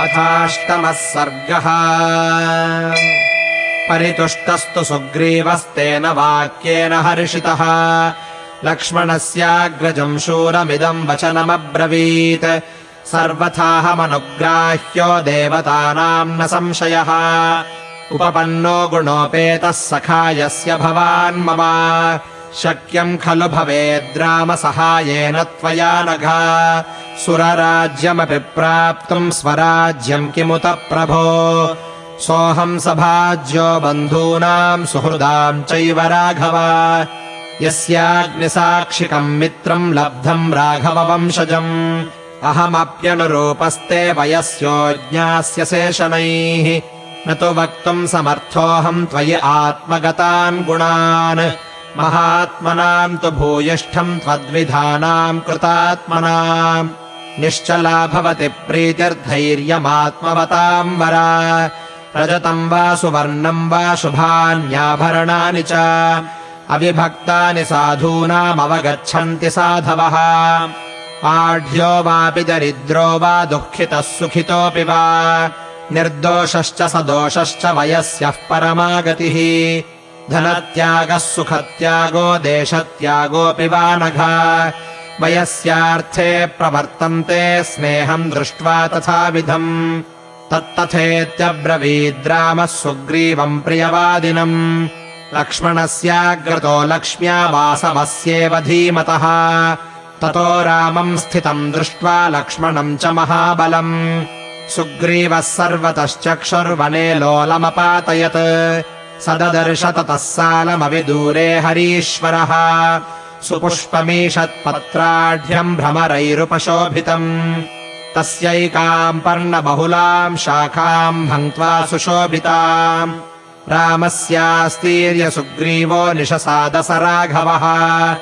अथाष्टमः सर्गः। परितुष्टस्तु सुग्रीवस्तेन वाक्येन हर्षितः। लक्ष्मणस्याग्रजम् शूरमिदम् वचनमब्रवीत्। सर्वथाहमनुग्राह्यो देवतानाम् न संशयः। उपपन्नो गुणोपेतः सखायस्य भवान् मम। शक्यम् खलु भवेद्रामसहायेन त्वया नघा सुरराज्यमपि प्राप्तुम् स्वराज्यम् किमुत प्रभो? सोऽहम् सभाज्यो बन्धूनाम् सुहृदाम् चैव राघव। यस्याग्निसाक्षिकम् मित्रम् लब्धम् राघववंशजम्। अहमप्यनुरूपस्ते वयस्यो ज्ञास्यसे शनैः न तु वक्तुम् समर्थोऽहम् त्वयि आत्मगतान् गुणान्। महात्मनाम् तु भूयिष्ठम् त्वद्विधानाम् कृतात्मनाम् निश्चला भवति प्रीतिर्धैर्यमात्मवताम् वरा। रजतम् वा सुवर्णम् वा शुभान्याभरणानि च। अविभक्तानि साधूनामवगच्छन्ति साधवः। आढ्यो वापि दरिद्रो वा दुःखितः सुखितोऽपि वा। निर्दोषश्च सदोषश्च वयस्यः परमागतिः। धनत्यागः सुखत्यागो देशत्यागोऽपि वा नघा वयस्यार्थे प्रवर्तन्ते स्नेहम् दृष्ट्वा तथाविधम्। तत्तथेत्यब्रवीद्रामः सुग्रीवम् प्रियवादिनम्। लक्ष्मणस्याग्रतो लक्ष्म्या वासवस्येव धीमतः। ततो रामम् स्थितम् दृष्ट्वा लक्ष्मणम् च महाबलम्। सुग्रीवः सर्वतश्चक्षुर्वने लोलमपातयत्। सददर्श ततः सालमविदूरे हरीश्वरः सुपुष्पमीषत्पत्राढ्यम् भ्रमरैरुपशोभितम्। तस्यैकाम् पर्णबहुलाम् शाखाम् भङ्क्त्वा सुशोभिताम्। रामस्यास्तीर्य सुग्रीवो निशसादस राघवः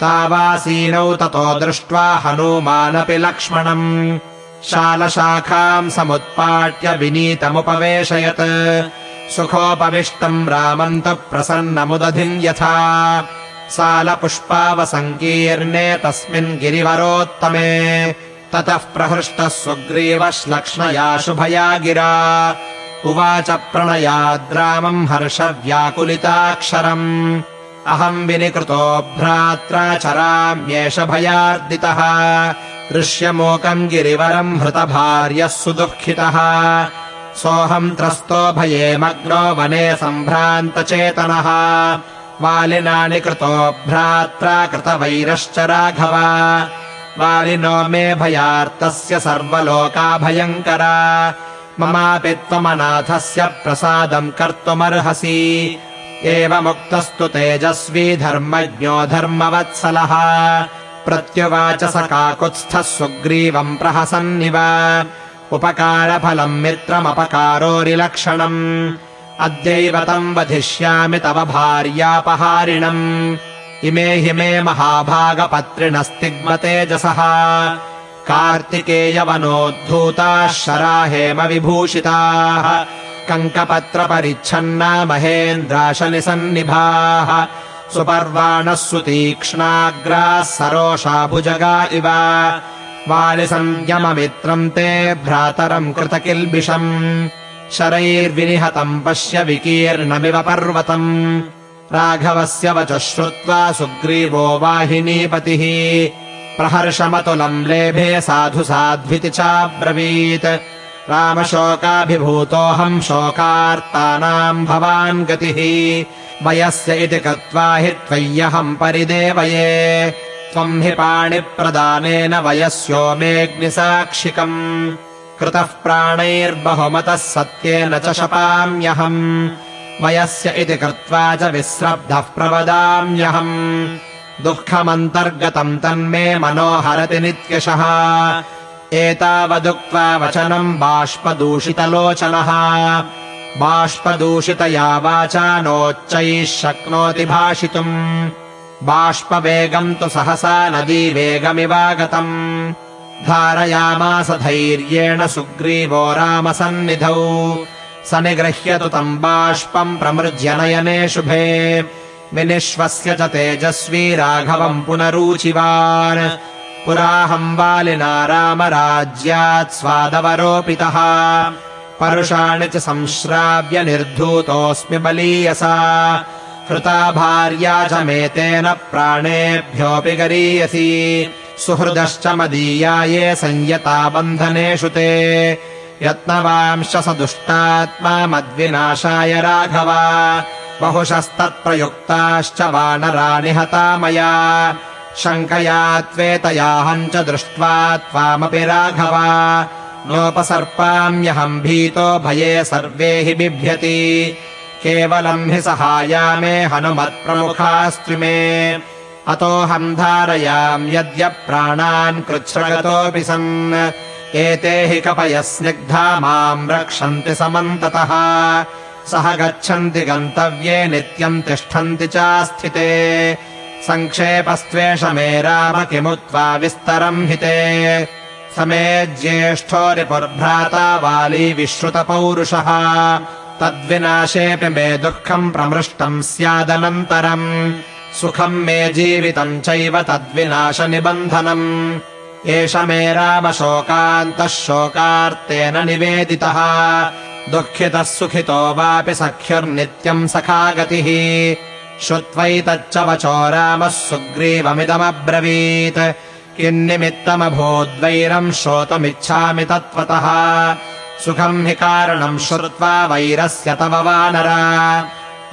तावासीनौ ततो दृष्ट्वा हनूमानपि लक्ष्मणम्। शालशाखाम् समुत्पाट्य विनीतमुपवेशयत्। सुखोपविष्टम् रामम् तु प्रसन्नमुदधिम् यथा सालपुष्पावसङ्कीर्णे तस्मिन् गिरिवरोत्तमे। ततः प्रहृष्टः सुग्रीवश्लक्ष्मया शुभया गिरा। उवाच प्रणयाद्रामम् हर्षव्याकुलिताक्षरम्। अहम् विनिकृतो भ्रात्रा चराम्येष भयार्दितः। ऋष्यमोकम् गिरिवरम् हृतभार्यः सुदुःखितः। सोऽहम् त्रस्तो भये मग्नो वने सम्भ्रान्तचेतनः वालिनानि कृतो भ्रात्रा कृतवैरश्च राघव। वालिनो मे भयार्तस्य सर्वलोका भयङ्करा ममापि त्वमनाथस्य प्रसादम् कर्तुमर्हसि। एवमुक्तस्तु तेजस्वी धर्मज्ञो धर्मवत्सलः। प्रत्युवाच स काकुत्स्थः सुग्रीवम् प्रहसन्निव। उपकारफलम् मित्रमपकारोरिलक्षणम् अद्यैव तम् वधिष्यामि तव भार्यापहारिणम्। इमे हि मे महाभागपत्रिणस्तिग्मतेजसः। कार्तिकेयवनोद्धूताः शराहेम विभूषिताः कङ्कपत्रपरिच्छन्ना महेन्द्राशनिसन्निभाः। सुपर्वाणः सुतीक्ष्णाग्राः सरोषा भुजगा इव। वालिसंयममित्रम् ते भ्रातरम् कृतकिल्बिषम् शरैर्विनिहतम् पश्य विकीर्णमिव पर्वतम्। राघवस्य वचः श्रुत्वा सुग्रीवो वाहिनीपतिः। प्रहर्षमतुलम् लेभे साधु साध्विति चाब्रवीत्। रामशोकाभिभूतोऽहम् शोकार्तानाम् भवान् गतिः। वयस्य इति कृत्वा हि त्वय्यहम् परिदेवये। त्वम् हि पाणिप्रदानेन वयस्यो मेऽग्निसाक्षिकम् कृतः प्राणैर्बहुमतः सत्येन च शपाम्यहम्। वयस्य इति कृत्वा च विस्रब्धः प्रवदाम्यहम्। दुःखमन्तर्गतम् तन्मे मनोहरति नित्यशः। एतावदुक्त्वा वचनम् बाष्पदूषितलोचनः। बाष्पदूषितया वाचा नोच्चैः शक्नोति भाषितुम्। बाष्पवेगम् तु सहसा नदीवेगमिवागतम् धारयामास धैर्येण सुग्रीवो रामसन्निधौ। स निगृह्यतु तम् बाष्पम् प्रमृज्य नयने शुभे। विनिश्वस्य च तेजस्वी राघवम् पुनरूचिवान्। पुराहम् वालिना रामराज्यात् स्वादवरोपितः। परुषाणि च संश्राव्य निर्धूतोऽस्मि बलीयसा। हृता भार्या च मेतेन प्राणेभ्योऽपि गरीयसी सुहृदश्च मदीया ये संयता बन्धनेषु ते। यत्नवांश्च स दुष्टात्मा मद्विनाशाय राघव। बहुशस्तत्प्रयुक्ताश्च वानरा निहता मया। शङ्कया त्वेतयाहम् च दृष्ट्वा त्वामपि राघव। नोपसर्पाम्यहम् भीतो भये सर्वे हि बिभ्यति। केवलम् हि सहाया मे हनुमत्प्रमुखास्त्रि मे अतोऽहम् धारयाम् यद्य प्राणान् कृच्छ्रगतोऽपि सन्। एते हि कपयः स्निग्धा माम् रक्षन्ति समन्ततः। सह गच्छन्ति गन्तव्ये नित्यम् तिष्ठन्ति चास्थिते। सङ्क्षेपस्त्वेष मे राम किमुत्वा विस्तरम् हिते। समे ज्येष्ठो रिपुर्भ्राता वाली विश्रुतपौरुषः। तद्विनाशेऽपि मे दुःखम् प्रमृष्टम् स्यादनन्तरम् सुखम् मे जीवितम् चैव तद्विनाशनिबन्धनम्। एष मे रामशोकान्तः शोकार्तेन निवेदितः। दुःखितः सुखितो वापि सख्युर्नित्यम् सखा गतिः। श्रुत्वैतच्च वचो रामः सुग्रीवमिदमब्रवीत्। किन्निमित्तमभूद्वैरम् श्रोतुमिच्छामि तत्त्वतः। सुखम् हि कारणम् श्रुत्वा वैरस्य तव वानर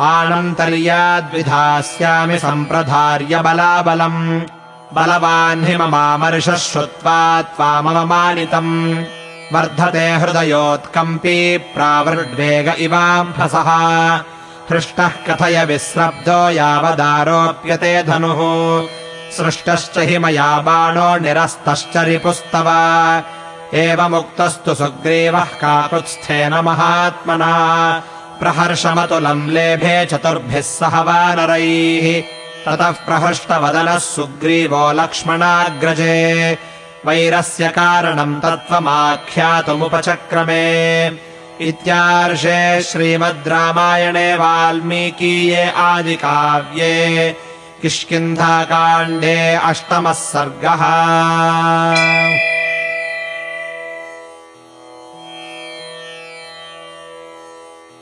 आनन्तर्याद्विधास्यामि सम्प्रधार्य बलाबलम्। बलवान् हि ममामर्षः श्रुत्वा त्वामवमानितम्। वर्धते हृदयोत्कम्पी प्रावृड्वेग इवाम्भसः हृष्टः कथय विस्रब्धो यावदारोप्यते धनुः। सृष्टश्च हि मया बाणो निरस्तश्च रिपुस्तव। एवमुक्तस्तु सुग्रीवः काकुत्स्थेन महात्मना प्रहर्षमतुलम् लेभे चतुर्भिः सह वानरैः ततः प्रहृष्टवदनः सुग्रीवो लक्ष्मणाग्रजे। वैरस्य कारणम् तत्त्वमाख्यातुमुपचक्रमे। इत्यार्षे श्रीमद् रामायणे वाल्मीकीये आदिकाव्ये। किष्किन्धाकाण्डे अष्टमः सर्गः